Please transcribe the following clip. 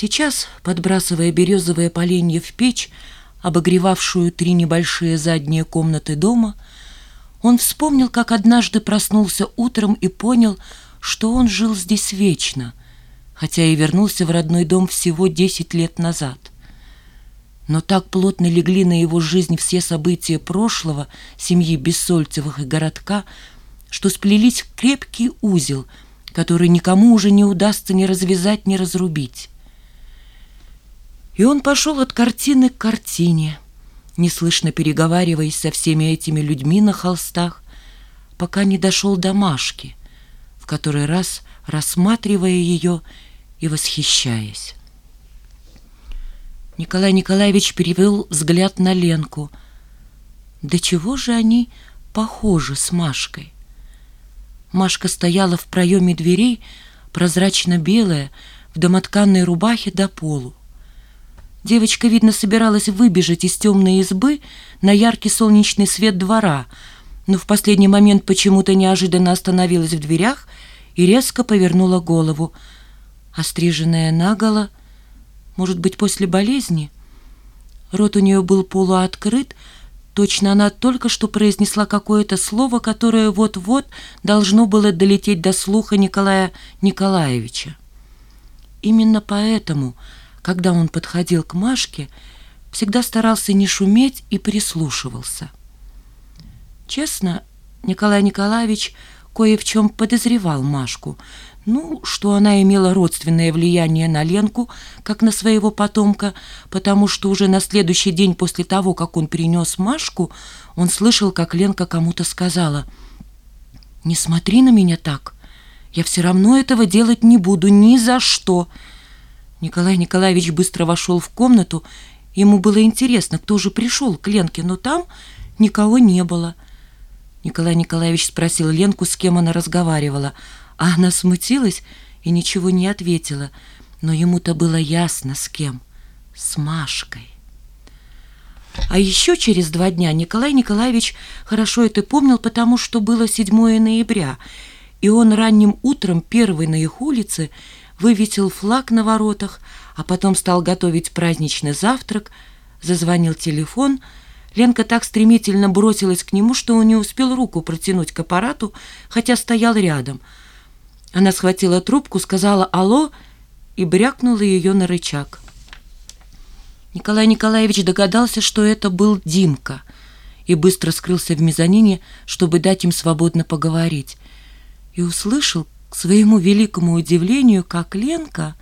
Сейчас, подбрасывая березовые поленья в печь, обогревавшую три небольшие задние комнаты дома, он вспомнил, как однажды проснулся утром и понял, что он жил здесь вечно, хотя и вернулся в родной дом всего десять лет назад. Но так плотно легли на его жизнь все события прошлого, семьи Бессольцевых и городка, что сплелись в крепкий узел, который никому уже не удастся ни развязать, ни разрубить. И он пошел от картины к картине, неслышно переговариваясь со всеми этими людьми на холстах, пока не дошел до Машки, в который раз рассматривая ее и восхищаясь. Николай Николаевич перевел взгляд на Ленку. Да чего же они похожи с Машкой? Машка стояла в проеме дверей, прозрачно-белая, в домотканной рубахе до полу. Девочка, видно, собиралась выбежать из темной избы на яркий солнечный свет двора, но в последний момент почему-то неожиданно остановилась в дверях и резко повернула голову. Остриженная наголо, может быть, после болезни? Рот у нее был полуоткрыт, точно она только что произнесла какое-то слово, которое вот-вот должно было долететь до слуха Николая Николаевича. Именно поэтому когда он подходил к Машке, всегда старался не шуметь и прислушивался. Честно, Николай Николаевич кое в чем подозревал Машку. Ну, что она имела родственное влияние на Ленку, как на своего потомка, потому что уже на следующий день после того, как он принес Машку, он слышал, как Ленка кому-то сказала «Не смотри на меня так, я все равно этого делать не буду ни за что». Николай Николаевич быстро вошел в комнату. Ему было интересно, кто же пришел к Ленке, но там никого не было. Николай Николаевич спросил Ленку, с кем она разговаривала, а она смутилась и ничего не ответила. Но ему-то было ясно, с кем. С Машкой. А еще через два дня Николай Николаевич хорошо это помнил, потому что было 7 ноября, и он ранним утром первый на их улице вывесил флаг на воротах, а потом стал готовить праздничный завтрак, зазвонил телефон. Ленка так стремительно бросилась к нему, что он не успел руку протянуть к аппарату, хотя стоял рядом. Она схватила трубку, сказала «Алло» и брякнула ее на рычаг. Николай Николаевич догадался, что это был Димка, и быстро скрылся в мезонине, чтобы дать им свободно поговорить. И услышал, к своему великому удивлению, как Ленка